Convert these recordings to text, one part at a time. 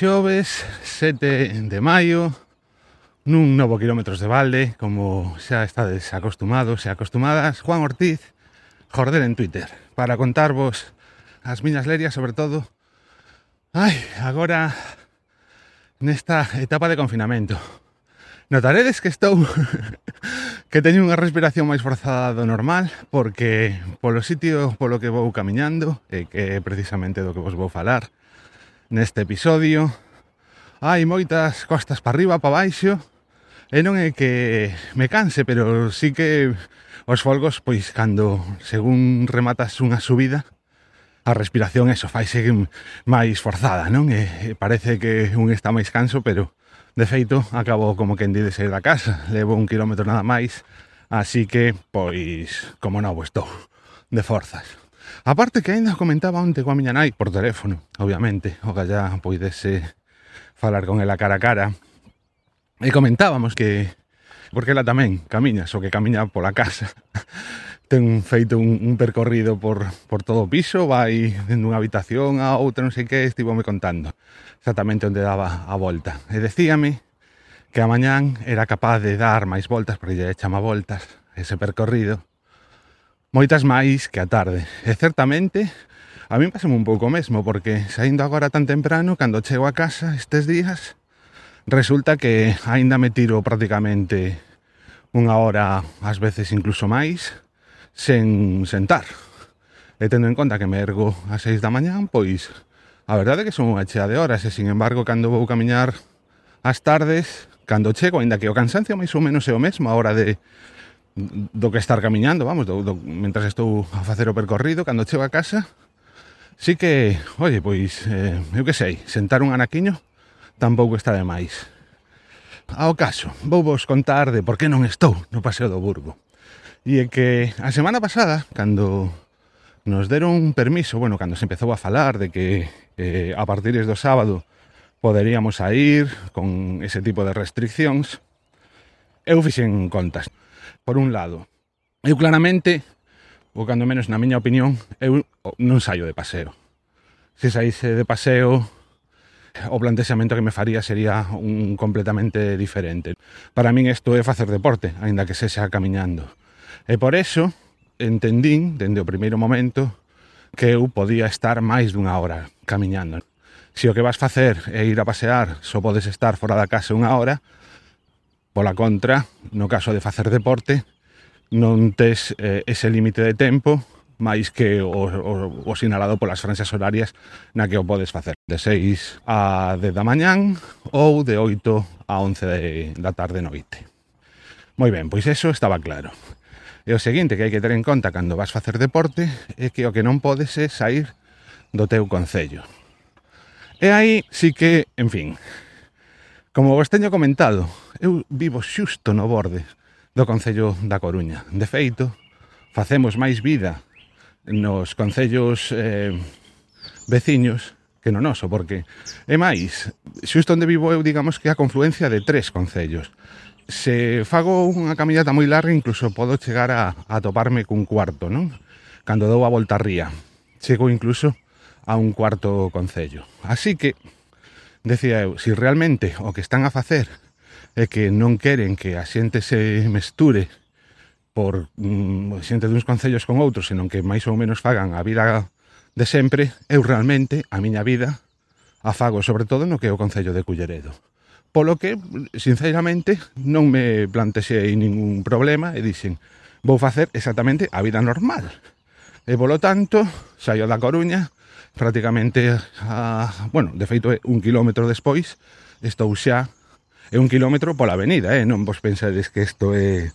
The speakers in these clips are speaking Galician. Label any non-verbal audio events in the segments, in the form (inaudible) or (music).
xoves 7 de maio nun novo quilómetros de balde como xa estades acostumados e acostumadas Juan Ortiz Jordel en Twitter para contarvos as miñas lerias sobre todo. Ai, agora nesta etapa de confinamento. Notaredes que estou (laughs) que teño unha respiración máis forzada do normal porque polo sitio polo que vou camiñando e que é precisamente do que vos vou falar neste episodio. Hai moitas costas para arriba, para baixo e non é que me canse, pero sí que os folgos, pois, cando según rematas unha subida a respiración, eso, faise máis forzada, non? E parece que un está máis canso, pero de feito, acabo como que de sair da casa. Levo un kilómetro nada máis así que, pois, como novo estou de forzas. Aparte que ainda comentaba onte coa miña nai por teléfono, obviamente, o que allá poidese falar con ela cara a cara. E comentábamos que porque ela tamén camiña, só que camiña pola casa. (laughs) Ten feito un, un percorrido por, por todo o piso, vai dunha habitación a outra, non sei que, estivo me contando exactamente onde daba a volta. E decíame que a mañán era capaz de dar máis voltas, porque lle chama voltas ese percorrido, moitas máis que a tarde. E certamente, a mí pasame un pouco mesmo, porque saindo agora tan temprano, cando chego a casa estes días, resulta que aínda me tiro prácticamente unha hora, ás veces incluso máis, sen sentar. E tendo en conta que me ergo a seis da mañán, pois a verdade é que son unha chea de horas e, sin embargo, cando vou camiñar ás tardes, cando chego, aínda que o cansancio máis ou menos é o mesmo a hora de do que estar camiñando, vamos, do, do, mentras estou a facer o percorrido, cando chego a casa, sí que, oye, pois, eh, eu que sei, sentar un anaquiño tampouco está de máis. Ao caso, vou vos contar de por que non estou no Paseo do Burgo. E é que a semana pasada, cando nos deron un permiso, bueno, cando se empezou a falar de que eh, a partir do sábado poderíamos a ir con ese tipo de restriccións, eu fixen contas por un lado, eu claramente, ou cando menos na miña opinión, eu non saio de paseo. Se saíse de paseo, o plantexamento que me faría sería un completamente diferente. Para min isto é facer deporte, aínda que sexa camiñando. E por eso entendín, dende o primeiro momento, que eu podía estar máis dunha hora camiñando. Se o que vas facer é ir a pasear, só podes estar fora da casa unha hora, Pola contra, no caso de facer deporte, non tes eh, ese límite de tempo máis que o, o, o sinalado polas franxas horarias na que o podes facer de 6 a 10 da mañán ou de 8 a 11 de, da tarde noite. Moi ben, pois eso estaba claro. E o seguinte que hai que ter en conta cando vas facer deporte é que o que non podes é sair do teu concello. E aí sí que, en fin, Como vos teño comentado, eu vivo xusto no borde do Concello da Coruña. De feito, facemos máis vida nos concellos eh, veciños que no noso, porque é máis, xusto onde vivo eu digamos que a confluencia de tres concellos. Se fago unha camiñata moi larga incluso podo chegar a, a toparme cun cuarto, non? Cando dou a volta ría. Chego incluso a un cuarto concello. Así que Decía eu, se si realmente o que están a facer é que non queren que a xente se mesture por mm, xente duns concellos con outros, senón que máis ou menos fagan a vida de sempre, eu realmente a miña vida a fago sobre todo no que é o concello de Culleredo. Polo que, sinceramente, non me plantexei ningún problema e dixen vou facer exactamente a vida normal. E polo tanto, saio da Coruña, prácticamente a, bueno, de feito é un quilómetro despois estou xa é un quilómetro pola avenida, eh? non vos pensades que isto é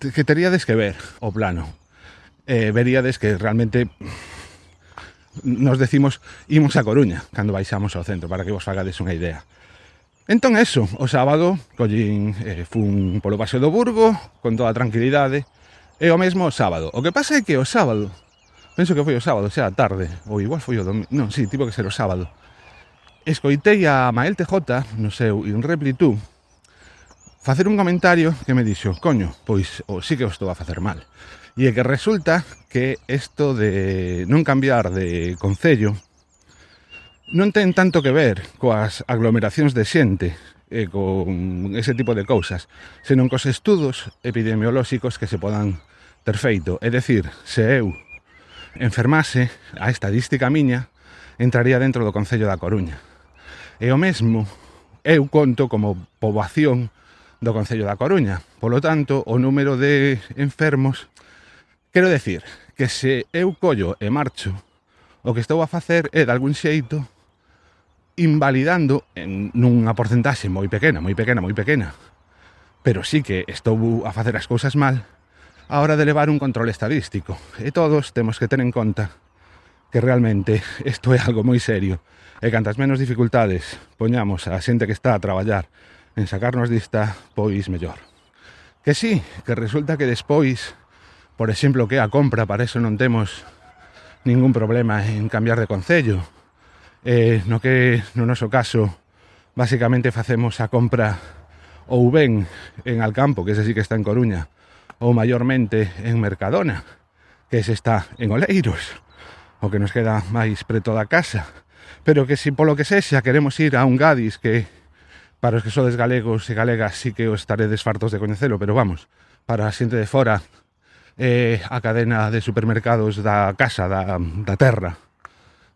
que teríades que ver o plano eh, veríades que realmente nos decimos imos a Coruña cando baixamos ao centro para que vos fagades unha idea entón eso, o sábado collín, eh, fun polo paseo do Burgo con toda a tranquilidade e o mesmo o sábado o que pasa é que o sábado penso que foi o sábado, xa a tarde, ou igual foi o domingo, non, si, sí, tivo que ser o sábado. Escoitei a Mael TJ no seu In Replitu facer un comentario que me dixo, coño, pois o, sí que o estou a facer mal. E é que resulta que isto de non cambiar de concello non ten tanto que ver coas aglomeracións de xente e con ese tipo de cousas, senón cos estudos epidemiolóxicos que se podan ter feito. É decir, se eu enfermase, a estadística miña, entraría dentro do Concello da Coruña. E o mesmo eu conto como poboación do Concello da Coruña. Polo tanto, o número de enfermos... Quero decir que se eu collo e marcho, o que estou a facer é, de algún xeito, invalidando en, nunha porcentaxe moi pequena, moi pequena, moi pequena, pero sí que estou a facer as cousas mal, a hora de levar un control estadístico. E todos temos que ter en conta que realmente isto é algo moi serio. E cantas menos dificultades poñamos a xente que está a traballar en sacarnos dista, pois mellor. Que sí, que resulta que despois, por exemplo, que a compra, para eso non temos ningún problema en cambiar de concello. Eh, no que no noso caso basicamente facemos a compra ou ben en Alcampo, que ese sí que está en Coruña, ou maiormente en Mercadona, que se está en Oleiros, o que nos queda máis preto da casa, pero que se si polo que sexa queremos ir a un Gadis que para os que sodes galegos e galegas sí que os estaredes fartos de coñecelo, pero vamos, para a xente de fora eh, a cadena de supermercados da casa, da, da terra,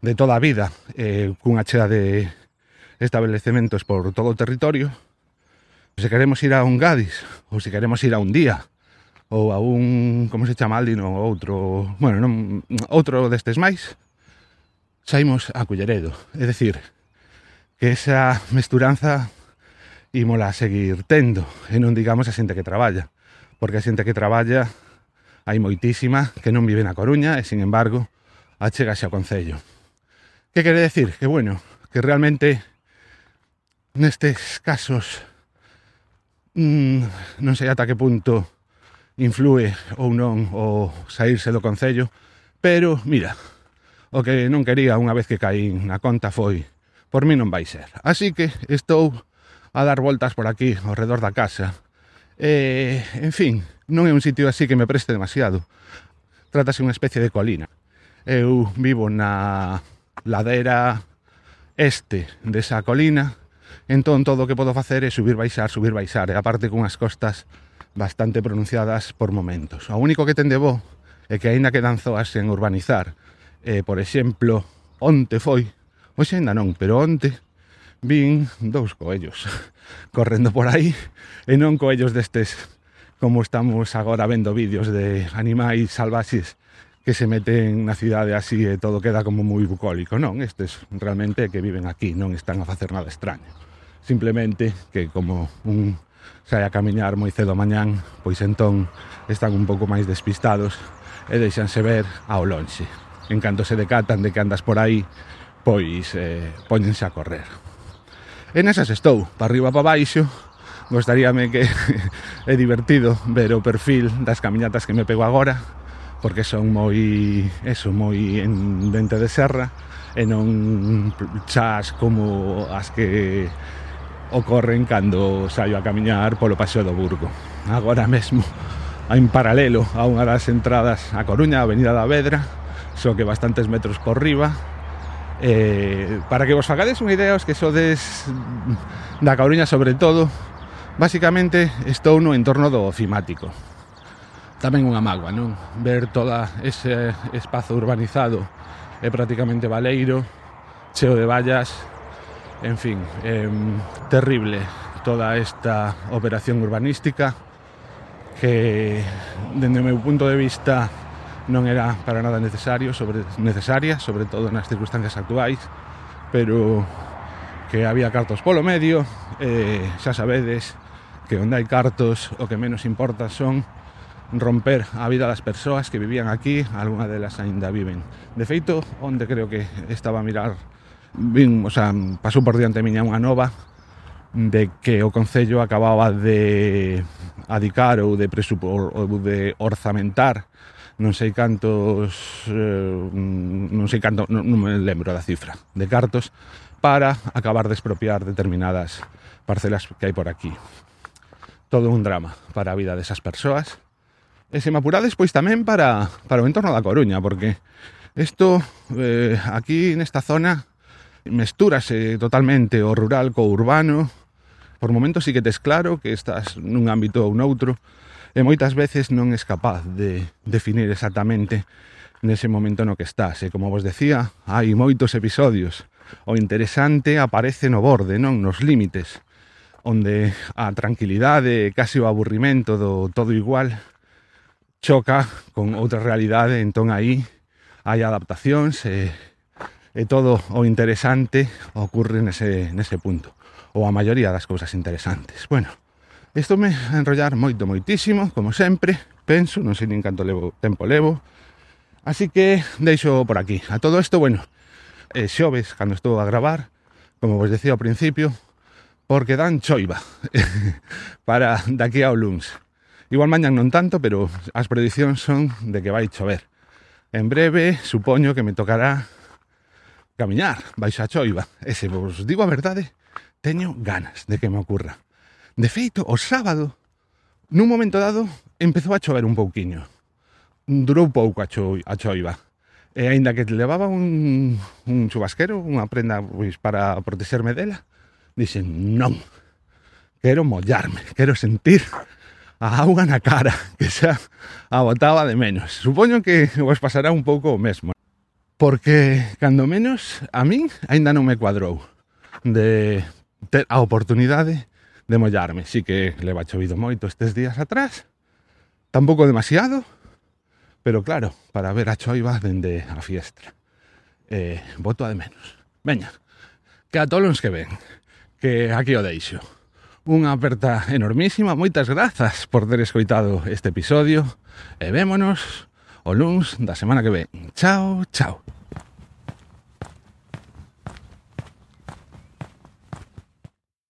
de toda a vida, eh, cunha chea de establecementos por todo o territorio, se queremos ir a un Gadis, ou se queremos ir a un día, ou a un, como se chama Aldino, outro, bueno, non, outro destes máis, saímos a Culleredo. É dicir, que esa mesturanza ímola a seguir tendo, e non digamos a xente que traballa, porque a xente que traballa hai moitísima que non vive na Coruña e, sin embargo, achegase ao Concello. Que quere decir? Que, bueno, que realmente nestes casos mmm, non sei ata que punto influe ou non o saírse do Concello, pero, mira, o que non quería unha vez que caín na conta foi por mí non vai ser. Así que estou a dar voltas por aquí, ao redor da casa. E, en fin, non é un sitio así que me preste demasiado. Trátase unha especie de colina. Eu vivo na ladera este desa colina, entón todo o que podo facer é subir, baixar, subir, baixar, e aparte cunhas costas bastante pronunciadas por momentos. O único que ten de bo é que aínda quedan zoas en urbanizar. Eh, por exemplo, onte foi, hoxe ainda non, pero onte vin dous coellos (laughs) correndo por aí e non coellos destes como estamos agora vendo vídeos de animais salvaxes que se meten na cidade así e todo queda como moi bucólico, non? Estes realmente que viven aquí non están a facer nada extraño. Simplemente que como un sae a camiñar moi cedo mañán, pois entón están un pouco máis despistados e deixanse ver ao lonxe. En canto se decatan de que andas por aí, pois eh, poñense a correr. En esas estou, para arriba para baixo, gostaríame que (laughs) é divertido ver o perfil das camiñatas que me pego agora, porque son moi, eso, moi en dente de serra, e non chas como as que ocorren cando saio a camiñar polo Paseo do Burgo. Agora mesmo, en paralelo a unha das entradas a Coruña, a Avenida da Vedra, só que bastantes metros por riba, Eh, para que vos fagades unha idea os que sodes da Coruña sobre todo basicamente estou no entorno do ofimático tamén unha magua, non? Ver toda ese espazo urbanizado é prácticamente baleiro, cheo de vallas, En fin, eh, terrible toda esta operación urbanística que dende o meu punto de vista non era para nada necesario, sobre, necesaria, sobre todo nas circunstancias actuais, pero que había cartos polo medio, eh, xa sabedes que onde hai cartos o que menos importa son romper a vida das persoas que vivían aquí, algunha delas aínda viven. De feito, onde creo que estaba a mirar vin, o sea, pasou por diante miña unha nova de que o Concello acababa de adicar ou de, presupor, ou de orzamentar non sei cantos eh, non sei canto, non, non me lembro da cifra de cartos para acabar de expropiar determinadas parcelas que hai por aquí. Todo un drama para a vida desas persoas. E se me apurades pois tamén para, para o entorno da Coruña porque isto eh, aquí nesta zona mestúrase totalmente o rural co urbano, por momentos sí que tes claro que estás nun ámbito ou noutro, e moitas veces non es capaz de definir exactamente nese momento no que estás. E como vos decía, hai moitos episodios. O interesante aparece no borde, non nos límites, onde a tranquilidade casi o aburrimento do todo igual choca con outra realidade, entón aí hai adaptacións e e todo o interesante ocurre nese, nese punto ou a maioría das cousas interesantes. Bueno, isto me a enrollar moito moitísimo como sempre, penso, non sei nin canto levo, tempo levo así que deixo por aquí. A todo isto, bueno, eh, xoves cando estou a gravar como vos decía ao principio porque dan choiva (laughs) para daqui ao luns. Igual mañan non tanto, pero as predicións son de que vai chover. En breve supoño que me tocará camiñar baixo a choiva. E se vos digo a verdade, teño ganas de que me ocurra. De feito, o sábado, nun momento dado, empezou a chover un pouquiño. Durou pouco a, cho a choiva. E aínda que levaba un, un chubasquero, unha prenda pois, para protexerme dela, dixen, non, quero mollarme, quero sentir a auga na cara, que xa a botaba de menos. Supoño que vos pasará un pouco o mesmo, porque cando menos a min aínda non me cuadrou de ter a oportunidade de mollarme. Si que leva chovido moito estes días atrás, tampouco demasiado, pero claro, para ver a choiva dende a fiestra. Eh, voto a de menos. Veña, que a tolos que ven, que aquí o deixo. Unha aperta enormísima, moitas grazas por ter escoitado este episodio, e vémonos o luns da semana que ven. Chao, chao.